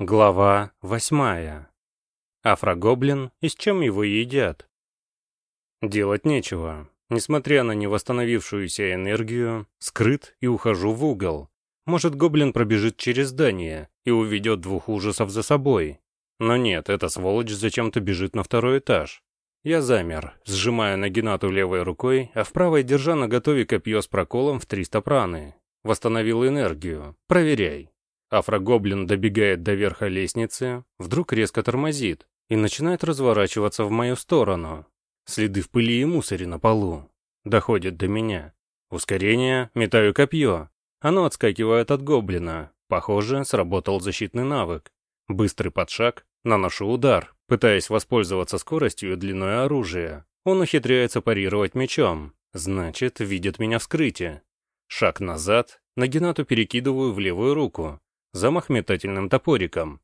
Глава восьмая. Афрогоблин и с чем его едят? Делать нечего. Несмотря на невосстановившуюся энергию, скрыт и ухожу в угол. Может, гоблин пробежит через здание и уведет двух ужасов за собой. Но нет, эта сволочь зачем-то бежит на второй этаж. Я замер, сжимая Нагинату левой рукой, а в правой держа на готове копье с проколом в 300 праны. Восстановил энергию. Проверяй. Афрогоблин добегает до верха лестницы, вдруг резко тормозит и начинает разворачиваться в мою сторону. Следы в пыли и мусоре на полу. Доходит до меня. Ускорение, метаю копье. Оно отскакивает от гоблина. Похоже, сработал защитный навык. Быстрый подшаг, наношу удар, пытаясь воспользоваться скоростью и длиной оружия. Он ухитряется парировать мечом. Значит, видит меня вскрытие. Шаг назад, Нагинату перекидываю в левую руку. Замах метательным топориком.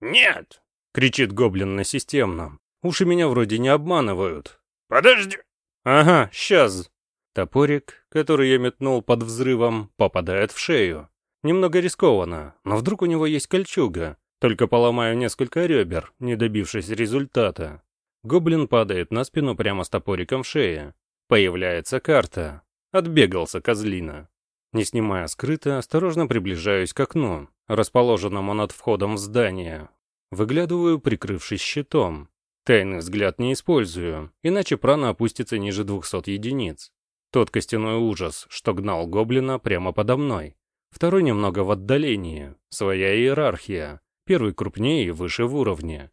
«Нет!» — кричит гоблин на системном. Уши меня вроде не обманывают. «Подожди!» «Ага, сейчас!» Топорик, который я метнул под взрывом, попадает в шею. Немного рискованно, но вдруг у него есть кольчуга. Только поломаю несколько ребер, не добившись результата. Гоблин падает на спину прямо с топориком в шее. Появляется карта. Отбегался козлина. Не снимая скрыто, осторожно приближаюсь к окну, расположенному над входом в здание. Выглядываю, прикрывшись щитом. Тайный взгляд не использую, иначе прана опустится ниже 200 единиц. Тот костяной ужас, что гнал гоблина прямо подо мной. Второй немного в отдалении, своя иерархия. Первый крупнее и выше в уровне.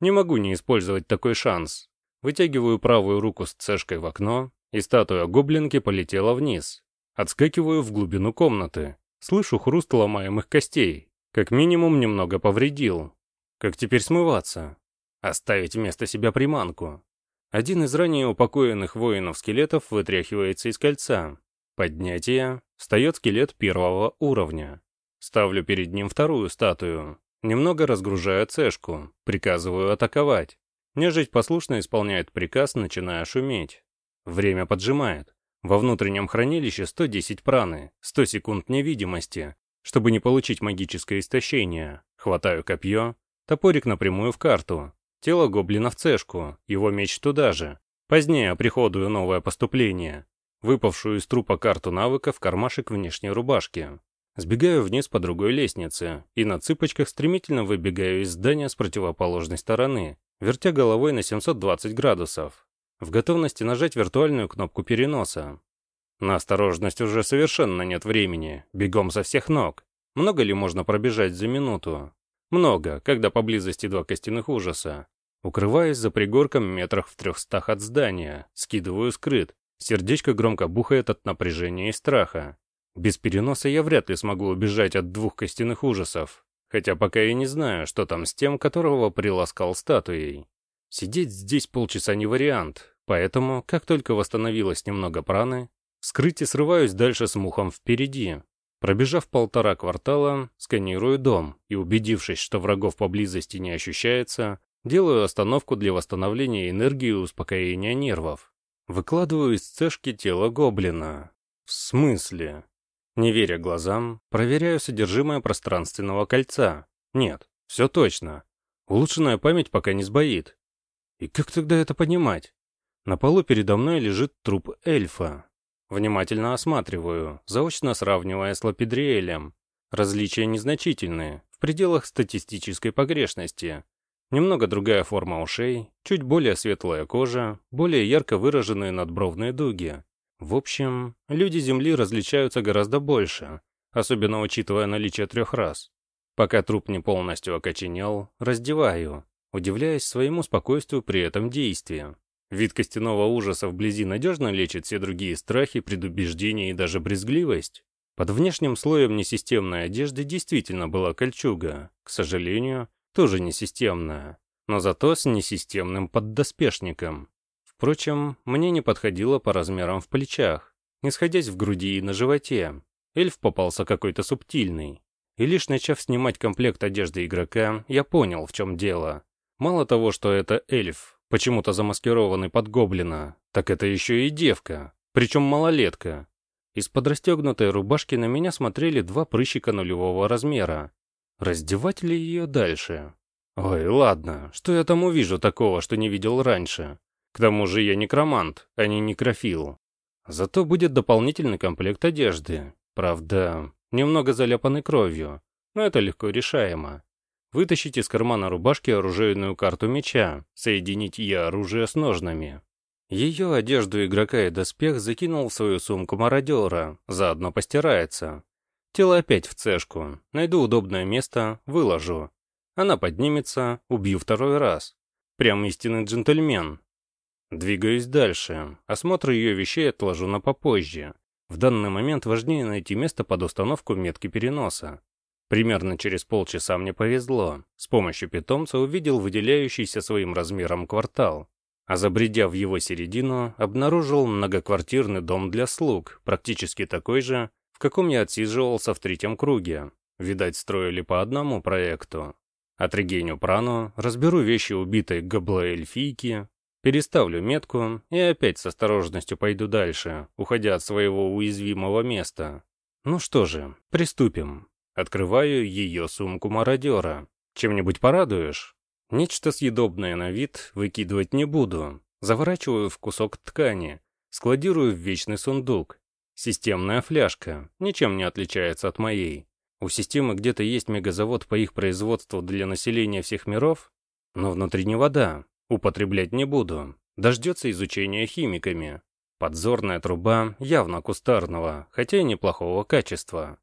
Не могу не использовать такой шанс. Вытягиваю правую руку с цешкой в окно, и статуя гоблинки полетела вниз. Отскакиваю в глубину комнаты. Слышу хруст ломаемых костей. Как минимум немного повредил. Как теперь смываться? Оставить вместо себя приманку. Один из ранее упокоенных воинов-скелетов вытряхивается из кольца. Поднятие. Встает скелет первого уровня. Ставлю перед ним вторую статую. Немного разгружаю цешку. Приказываю атаковать. Нежить послушно исполняет приказ, начиная шуметь. Время поджимает. Во внутреннем хранилище 110 праны, 100 секунд невидимости. Чтобы не получить магическое истощение, хватаю копье, топорик напрямую в карту, тело гоблина в цешку, его меч туда же. Позднее приходую новое поступление. Выпавшую из трупа карту навыка в кармашек внешней рубашки. Сбегаю вниз по другой лестнице и на цыпочках стремительно выбегаю из здания с противоположной стороны, вертя головой на 720 градусов в готовности нажать виртуальную кнопку переноса. На осторожность уже совершенно нет времени, бегом со всех ног. Много ли можно пробежать за минуту? Много, когда поблизости два костяных ужаса. Укрываясь за пригорком метрах в трехстах от здания, скидываю скрыт. Сердечко громко бухает от напряжения и страха. Без переноса я вряд ли смогу убежать от двух костяных ужасов, хотя пока и не знаю, что там с тем, которого приласкал статуей. Сидеть здесь полчаса не вариант, поэтому, как только восстановилось немного праны, скрыть и срываюсь дальше с мухом впереди. Пробежав полтора квартала, сканирую дом и, убедившись, что врагов поблизости не ощущается, делаю остановку для восстановления энергии и успокоения нервов. Выкладываю из цешки тело гоблина. В смысле? Не веря глазам, проверяю содержимое пространственного кольца. Нет, все точно. Улучшенная память пока не сбоит. И как тогда это понимать? На полу передо мной лежит труп эльфа. Внимательно осматриваю, заочно сравнивая с лапидриэлем. Различия незначительные, в пределах статистической погрешности. Немного другая форма ушей, чуть более светлая кожа, более ярко выраженные надбровные дуги. В общем, люди Земли различаются гораздо больше, особенно учитывая наличие трех рас. Пока труп не полностью окоченел, раздеваю, удивляясь своему спокойствию при этом действии. Вид костяного ужаса вблизи надежно лечит все другие страхи, предубеждения и даже брезгливость. Под внешним слоем несистемной одежды действительно была кольчуга, к сожалению, тоже несистемная, но зато с несистемным поддоспешником. Впрочем, мне не подходило по размерам в плечах, не сходясь в груди и на животе. Эльф попался какой-то субтильный. И лишь начав снимать комплект одежды игрока, я понял, в чем дело. Мало того, что это эльф, почему-то замаскированный под гоблина, так это еще и девка, причем малолетка. Из-под расстегнутой рубашки на меня смотрели два прыщика нулевого размера. Раздевать ли ее дальше? Ой, ладно, что я там увижу такого, что не видел раньше? К тому же я некромант, а не некрофил. Зато будет дополнительный комплект одежды. Правда, немного заляпанной кровью, но это легко решаемо. Вытащить из кармана рубашки оружейную карту меча, соединить ее оружие с ножнами. Ее одежду игрока и доспех закинул в свою сумку мародера, заодно постирается. Тело опять в цешку, найду удобное место, выложу. Она поднимется, убью второй раз. Прям истинный джентльмен. Двигаюсь дальше, осмотр ее вещей отложу на попозже. В данный момент важнее найти место под установку метки переноса. Примерно через полчаса мне повезло. С помощью питомца увидел выделяющийся своим размером квартал а забредя в его середину, обнаружил многоквартирный дом для слуг, практически такой же, в каком я отсиживался в третьем круге. Видать, строили по одному проекту. Отрегеню прану, разберу вещи убитой габлоэльфийки, переставлю метку и опять с осторожностью пойду дальше, уходя от своего уязвимого места. Ну что же, приступим. Открываю ее сумку мародера. Чем-нибудь порадуешь? Нечто съедобное на вид выкидывать не буду. Заворачиваю в кусок ткани, складирую в вечный сундук. Системная фляжка, ничем не отличается от моей. У системы где-то есть мегазавод по их производству для населения всех миров, но внутри не вода, употреблять не буду. Дождется изучения химиками. Подзорная труба явно кустарного, хотя и неплохого качества.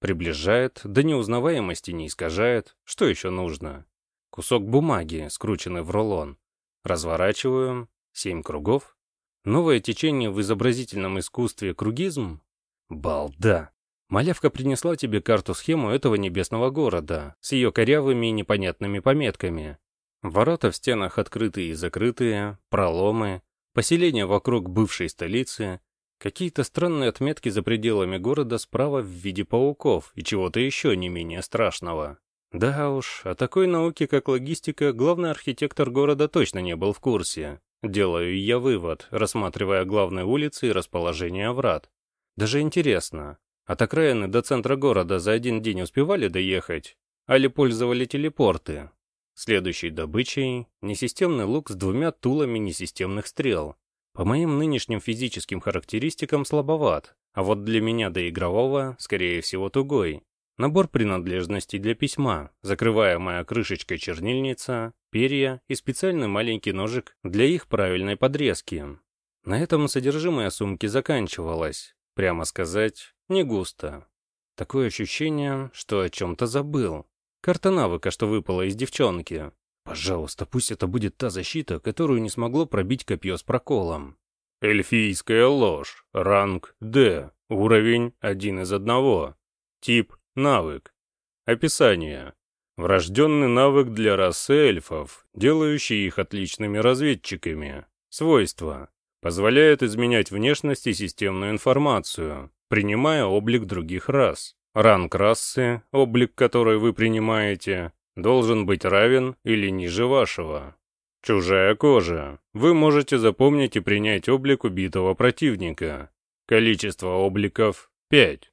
Приближает, до неузнаваемости не искажает, что еще нужно. Кусок бумаги, скрученный в рулон. Разворачиваю. Семь кругов. Новое течение в изобразительном искусстве кругизм? Балда. Малявка принесла тебе карту-схему этого небесного города с ее корявыми и непонятными пометками. Ворота в стенах открытые и закрытые, проломы, поселения вокруг бывшей столицы, какие-то странные отметки за пределами города справа в виде пауков и чего-то еще не менее страшного. Да уж, о такой науке, как логистика, главный архитектор города точно не был в курсе. Делаю я вывод, рассматривая главные улицы и расположение врат. Даже интересно, от окраины до центра города за один день успевали доехать? Али пользовали телепорты? Следующей добычей — несистемный лук с двумя тулами несистемных стрел. По моим нынешним физическим характеристикам слабоват, а вот для меня до игрового, скорее всего, тугой. Набор принадлежностей для письма, закрываемая крышечкой чернильница, перья и специальный маленький ножик для их правильной подрезки. На этом содержимое сумки заканчивалось. Прямо сказать, не густо. Такое ощущение, что о чем-то забыл. Карта навыка, что выпала из девчонки. Пожалуйста, пусть это будет та защита, которую не смогло пробить копье с проколом. Эльфийская ложь. Ранг D. Уровень один из одного. Тип Навык. Описание. Врожденный навык для расы эльфов, делающий их отличными разведчиками. Свойства. Позволяет изменять внешность и системную информацию, принимая облик других рас. Ранг расы, облик которой вы принимаете, должен быть равен или ниже вашего. Чужая кожа. Вы можете запомнить и принять облик убитого противника. Количество обликов – 5.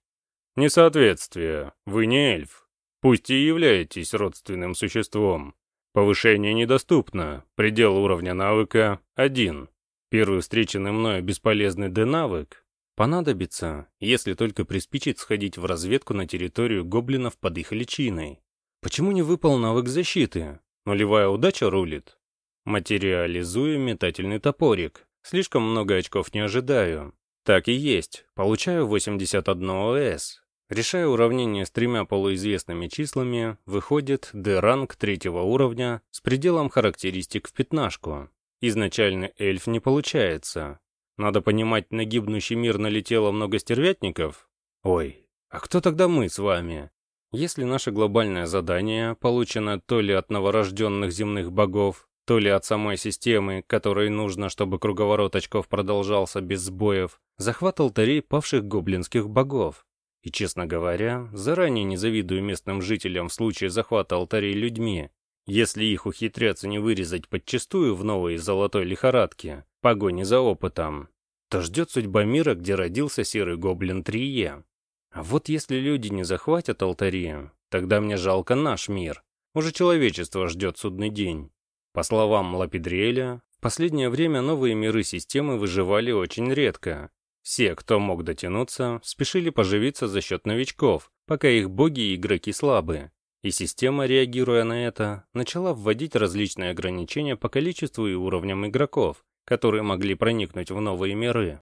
Несоответствие. Вы не эльф. Пусть и являетесь родственным существом. Повышение недоступно. Предел уровня навыка – 1. Первый встреченный мною бесполезный D-навык понадобится, если только приспичит сходить в разведку на территорию гоблинов под их личиной. Почему не выпал навык защиты? Нулевая удача рулит. Материализую метательный топорик. Слишком много очков не ожидаю. Так и есть. Получаю 81 ОС. Решая уравнение с тремя полуизвестными числами, выходит D-ранг третьего уровня с пределом характеристик в пятнашку. Изначальный эльф не получается. Надо понимать, на гибнущий мир налетело много стервятников? Ой, а кто тогда мы с вами? Если наше глобальное задание получено то ли от новорожденных земных богов, то ли от самой системы, которой нужно, чтобы круговорот очков продолжался без сбоев, захват алтарей павших гоблинских богов, и, честно говоря, заранее не завидую местным жителям в случае захвата алтарей людьми. Если их ухитрятся не вырезать подчистую в новой золотой лихорадке, погони за опытом, то ждет судьба мира, где родился серый гоблин Трие. А вот если люди не захватят алтари, Тогда мне жалко наш мир. Уже человечество ждет судный день. По словам Лапидриэля, в последнее время новые миры системы выживали очень редко. Все, кто мог дотянуться, спешили поживиться за счет новичков, пока их боги и игроки слабы. И система, реагируя на это, начала вводить различные ограничения по количеству и уровням игроков, которые могли проникнуть в новые миры.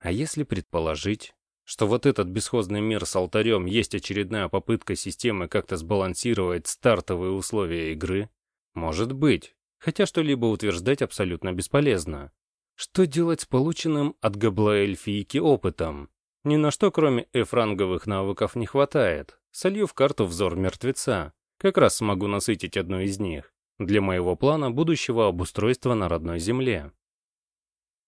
А если предположить, что вот этот бесхозный мир с алтарем есть очередная попытка системы как-то сбалансировать стартовые условия игры? Может быть, хотя что-либо утверждать абсолютно бесполезно. Что делать с полученным от габла-эльфийки опытом? Ни на что, кроме эфранговых навыков, не хватает. Солью в карту взор мертвеца. Как раз смогу насытить одну из них. Для моего плана будущего обустройства на родной земле.